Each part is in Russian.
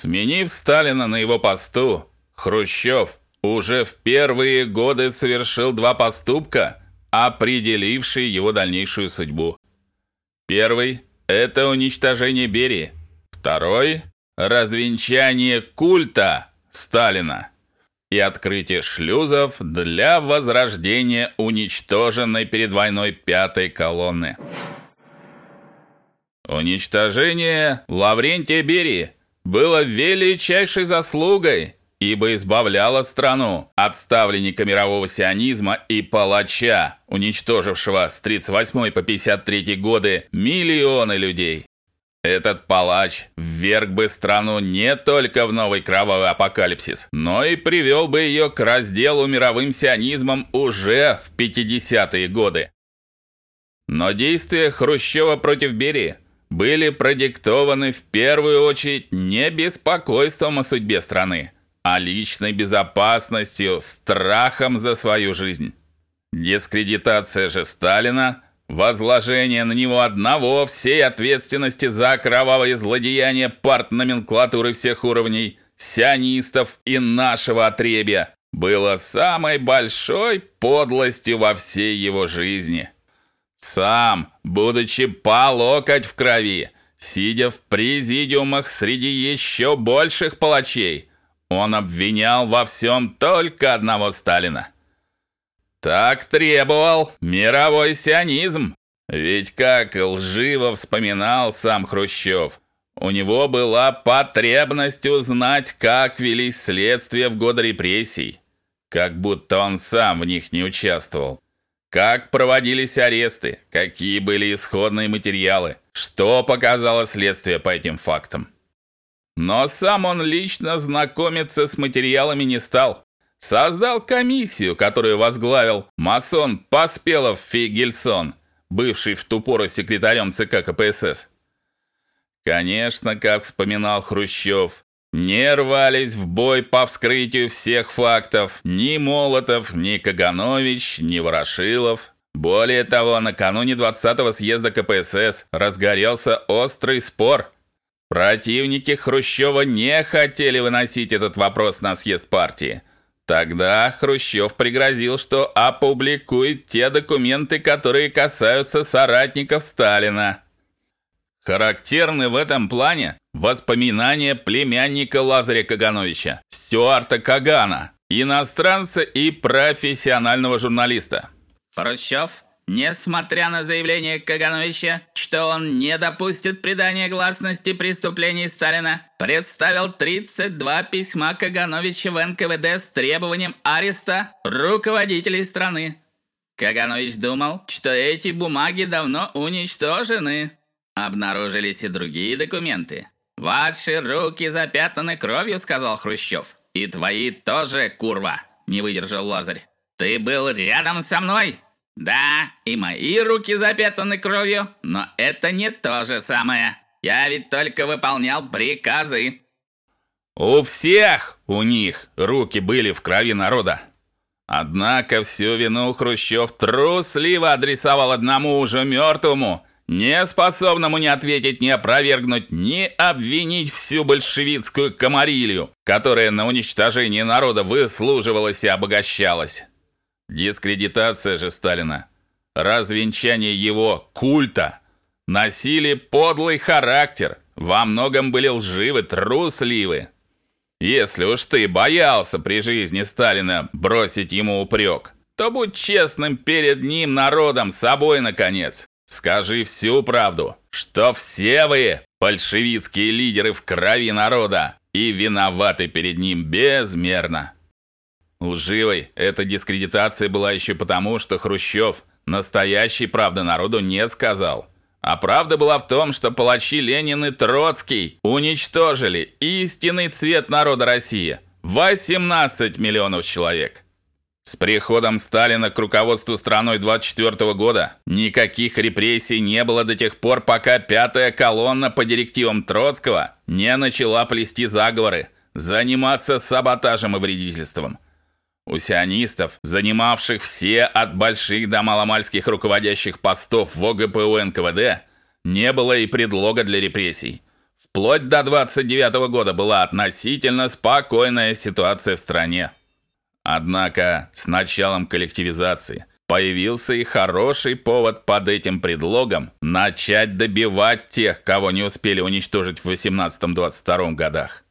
Сменив Сталина на его посту, Хрущев уже в первые годы совершил два поступка, определившие его дальнейшую судьбу. Первый это уничтожение Берии. Второй развенчание культа Сталина и открытие шлюзов для возрождения уничтоженной перед войной пятой колонны. Уничтожение Лаврентия Берии было величайшей заслугой, ибо избавляло страну от ставленника мирового сионизма и палача, уничтожившего с 38 по 53 годы миллионы людей. Этот палач вверг бы страну не только в новый кровавый апокалипсис, но и привел бы ее к разделу мировым сионизмом уже в 50-е годы. Но действия Хрущева против Берии были продиктованы в первую очередь не беспокойством о судьбе страны, а личной безопасностью, страхом за свою жизнь. Дискредитация же Сталина, возложение на него одного всей ответственности за кровавые злодеяния партноменклатуры всех уровней, сионистов и нашего отребья, было самой большой подлостью во всей его жизни. Сам, будучи по локоть в крови, сидя в президиумах среди еще больших палачей, он обвинял во всем только одного Сталина. Так требовал мировой сионизм. Ведь как лживо вспоминал сам Хрущев, у него была потребность узнать, как велись следствия в годы репрессий, как будто он сам в них не участвовал. Как проводились аресты? Какие были исходные материалы? Что показало следствие по этим фактам? Но сам он лично знакомиться с материалами не стал. Создал комиссию, которую возглавил масон Поспелов Фигельсон, бывший в ту пору секретарем ЦК КПСС. Конечно, как вспоминал Хрущев, не рвались в бой по вскрытию всех фактов ни Молотов, ни Каганович, ни Ворошилов. Более того, накануне 20-го съезда КПСС разгорелся острый спор. Противники Хрущева не хотели выносить этот вопрос на съезд партии. Тогда Хрущев пригрозил, что опубликует те документы, которые касаются соратников Сталина. Характерны в этом плане воспоминания племянника Лазаря Кагановича, Стюарта Кагана, иностранца и профессионального журналиста. Хрущев, несмотря на заявление Кагановича, что он не допустит придания гласности преступлений Сталина, представил 32 письма Кагановича в НКВД с требованием ареста руководителей страны. Каганович думал, что эти бумаги давно уничтожены. Обнаружились и другие документы. Ваши руки запятнаны кровью, сказал Хрущев. И твои тоже, курва, не выдержал Лазарь. Ты был рядом со мной. Да, и мои руки запятнаны кровью, но это не то же самое. Я ведь только выполнял приказы. У всех у них руки были в крови народа. Однако всю вину Хрущев трусливо адресовал одному уже мертвому, не способному ни ответить, ни опровергнуть, ни обвинить всю большевистскую комарилью, которая на уничтожение народа выслуживалась и обогащалась. Дискредитация же Сталина, развенчание его культа носили подлый характер, во многом были лживы, трусливы. Если уж ты боялся при жизни Сталина бросить ему упрек, то будь честным перед ним, народом, собой наконец. Скажи всю правду, что все вы большевистские лидеры в крови народа и виноваты перед ним безмерно. Лживой эта дискредитация была еще потому, что Хрущев настоящей правды народу не сказал. А правда была в том, что палачи Ленин и Троцкий уничтожили истинный цвет народа России 18 миллионов человек. С приходом Сталина к руководству страной 24 года никаких репрессий не было до тех пор, пока пятая колонна по директивам Троцкого не начала плести заговоры, заниматься саботажем и вредительством. У сионистов, занимавших все от больших до маломальских руководящих постов в ОГПУ НКВД, не было и предлога для репрессий. Вплоть до 29 -го года была относительно спокойная ситуация в стране. Однако с началом коллективизации появился и хороший повод под этим предлогом начать добивать тех, кого не успели уничтожить в 18-22 годах.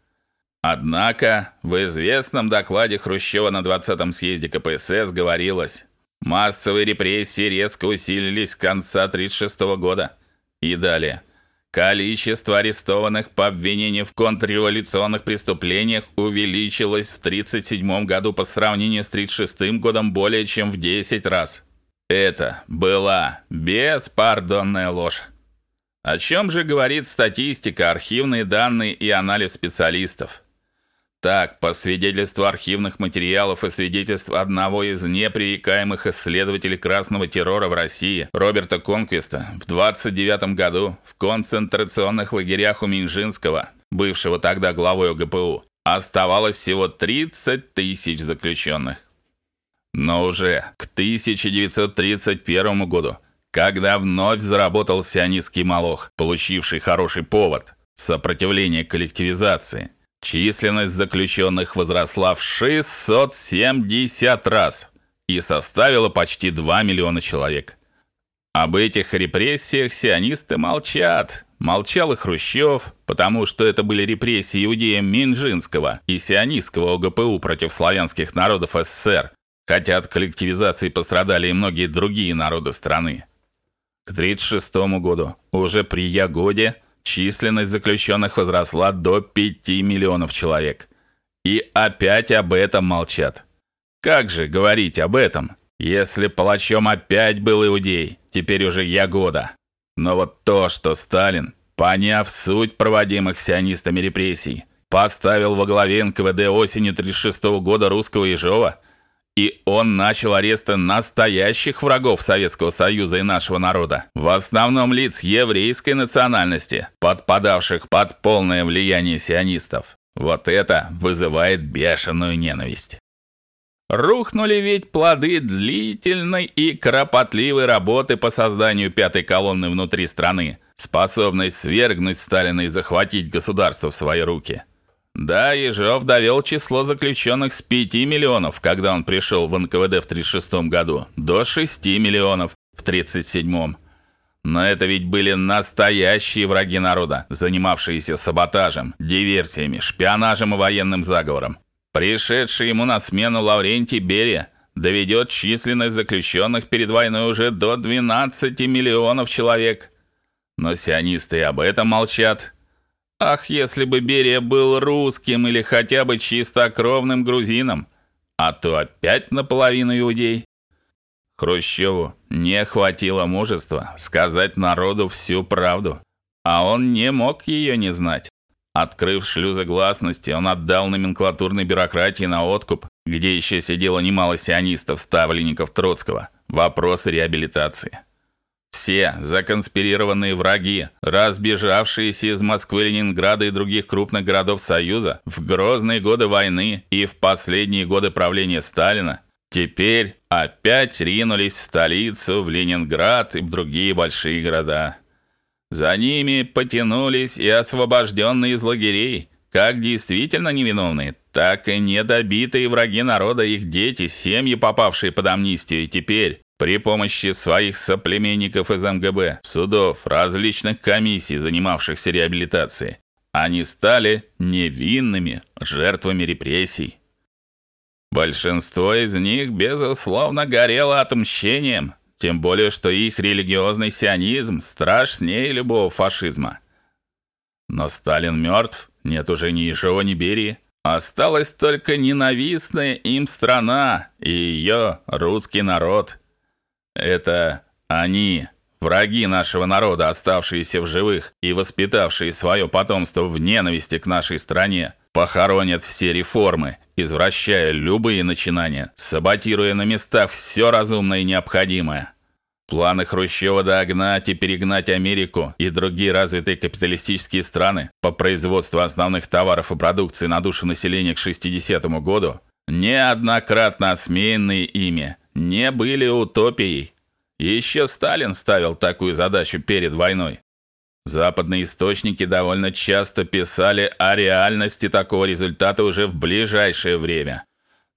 Однако в известном докладе Хрущева на 20-м съезде КПСС говорилось: массовые репрессии резко усилились с конца 36 года. И далее. Количество арестованных по обвинению в контрреволюционных преступлениях увеличилось в 37 году по сравнению с 36 годом более чем в 10 раз. Это была беспардонная ложь. О чем же говорит статистика, архивные данные и анализ специалистов? Так, по свидетельству архивных материалов и свидетельств одного из непререкаемых исследователей красного террора в России, Роберта Конквиста, в 29 году в концентрационных лагерях у Минжинского, бывшего тогда главой ОГПУ, оставалось всего 30 тысяч заключенных. Но уже к 1931 году, когда вновь заработал сионистский молох, получивший хороший повод сопротивление коллективизации, Численность заключенных возросла в 670 раз и составила почти 2 миллиона человек. Об этих репрессиях сионисты молчат. Молчал и Хрущев, потому что это были репрессии иудеям Минжинского и сионистского ОГПУ против славянских народов СССР, хотя от коллективизации пострадали и многие другие народы страны. К 36 году, уже при Ягоде, численность заключенных возросла до 5 миллионов человек. И опять об этом молчат. Как же говорить об этом, если палачом опять был иудей, теперь уже Ягода. Но вот то, что Сталин, поняв суть проводимых сионистами репрессий, поставил во главе НКВД осенью 36 года русского Ежова, и он начал аресты настоящих врагов Советского Союза и нашего народа, в основном лиц еврейской национальности, подпадавших под полное влияние сионистов. Вот это вызывает бешеную ненависть. Рухнули ведь плоды длительной и кропотливой работы по созданию пятой колонны внутри страны, способной свергнуть Сталина и захватить государство в свои руки. Да, Ежов довел число заключенных с 5 миллионов, когда он пришел в НКВД в 36 году, до 6 миллионов в 37. Но это ведь были настоящие враги народа, занимавшиеся саботажем, диверсиями, шпионажем и военным заговором. Пришедший ему на смену Лаврентий Берия доведет численность заключенных перед войной уже до 12 миллионов человек. Но сионисты об этом молчат Ах, если бы Берия был русским или хотя бы чистокровным грузином, а то опять наполовину иудей. Хрущеву не хватило мужества сказать народу всю правду, а он не мог ее не знать. Открыв шлюзы гласности, он отдал номенклатурной бюрократии на откуп, где еще сидело немало сионистов, ставленников Троцкого, вопросы реабилитации. Все законспирированные враги, разбежавшиеся из Москвы, Ленинграда и других крупных городов Союза в грозные годы войны и в последние годы правления Сталина, теперь опять ринулись в столицу, в Ленинград и в другие большие города. За ними потянулись и освобожденные из лагерей, как действительно невиновные, так и недобитые враги народа, их дети, семьи, попавшие под амнистию, и теперь при помощи своих соплеменников из МГБ, судов, различных комиссий, занимавшихся реабилитацией, они стали невинными жертвами репрессий. Большинство из них безусловно горело отмщением, тем более что их религиозный сионизм страшнее любого фашизма. Но Сталин мертв, нет уже ни Ежова, ни Берии. Осталась только ненавистная им страна и ее русский народ. Это они, враги нашего народа, оставшиеся в живых и воспитавшие свое потомство в ненависти к нашей стране, похоронят все реформы, извращая любые начинания, саботируя на местах все разумное и необходимое. Планы Хрущева догнать и перегнать Америку и другие развитые капиталистические страны по производству основных товаров и продукции на душу населения к 60 году, неоднократно осмеянные ими, не были утопией. Еще Сталин ставил такую задачу перед войной. Западные источники довольно часто писали о реальности такого результата уже в ближайшее время.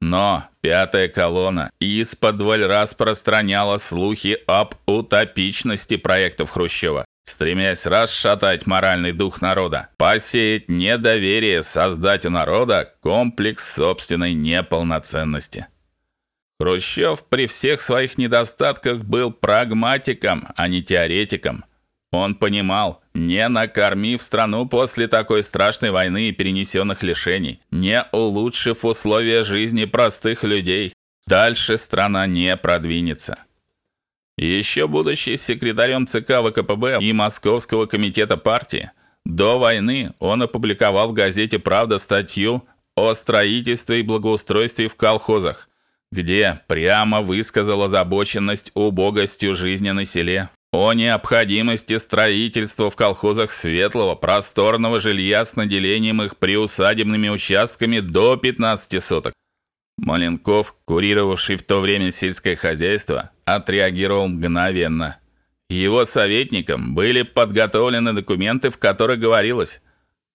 Но пятая колонна из-под распространяла слухи об утопичности проектов Хрущева, стремясь расшатать моральный дух народа, посеять недоверие, создать у народа комплекс собственной неполноценности. Хрущев при всех своих недостатках был прагматиком, а не теоретиком. Он понимал, не накормив страну после такой страшной войны и перенесенных лишений, не улучшив условия жизни простых людей, дальше страна не продвинется. Еще будучи секретарем ЦК ВКПБ и Московского комитета партии, до войны он опубликовал в газете Правда статью о строительстве и благоустройстве в колхозах, где прямо высказал озабоченность убогостью жизни на селе, о необходимости строительства в колхозах светлого, просторного жилья с наделением их приусадебными участками до 15 соток. Маленков, курировавший в то время сельское хозяйство, отреагировал мгновенно. Его советникам были подготовлены документы, в которых говорилось: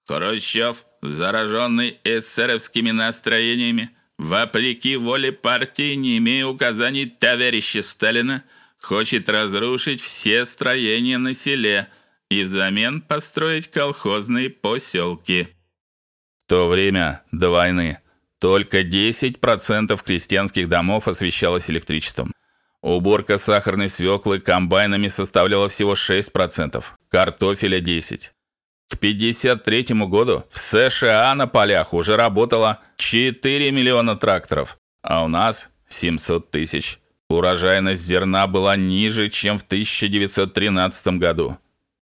Хрущев, зараженный эсеровскими настроениями, вопреки воле партии, не имея указаний товарища Сталина, хочет разрушить все строения на селе и взамен построить колхозные поселки. В то время до войны только 10% крестьянских домов освещалось электричеством. Уборка сахарной свеклы комбайнами составляла всего 6%, картофеля 10. К 53 году в США на полях уже работало 4 миллиона тракторов, а у нас 700 тысяч. Урожайность зерна была ниже, чем в 1913 году.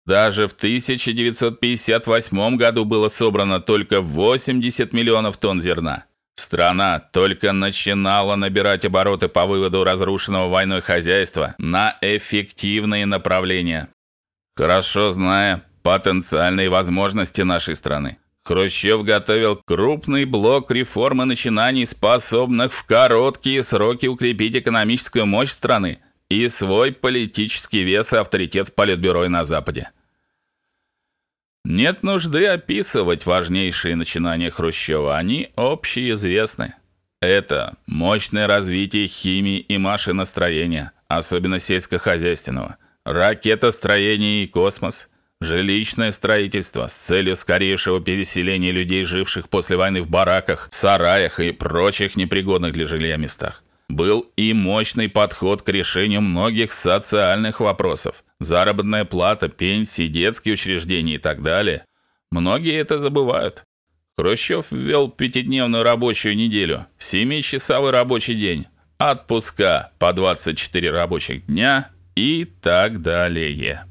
Даже в 1958 году было собрано только 80 миллионов тонн зерна. Страна только начинала набирать обороты по выводу разрушенного войной хозяйства на эффективные направления. Хорошо зная потенциальные возможности нашей страны, Хрущев готовил крупный блок реформ и начинаний, способных в короткие сроки укрепить экономическую мощь страны и свой политический вес и авторитет в политбюро и на западе. Нет нужды описывать важнейшие начинания Хрущева, они общеизвестны. Это мощное развитие химии и машиностроения, особенно сельскохозяйственного, ракетостроение и космос – жилищное строительство с целью скорейшего переселения людей, живших после войны в бараках, сараях и прочих непригодных для жилья местах. Был и мощный подход к решению многих социальных вопросов: заработная плата, пенсии, детские учреждения и так далее. Многие это забывают. Хрущев ввел пятидневную рабочую неделю, семичасовой рабочий день, отпуска по 24 рабочих дня и так далее.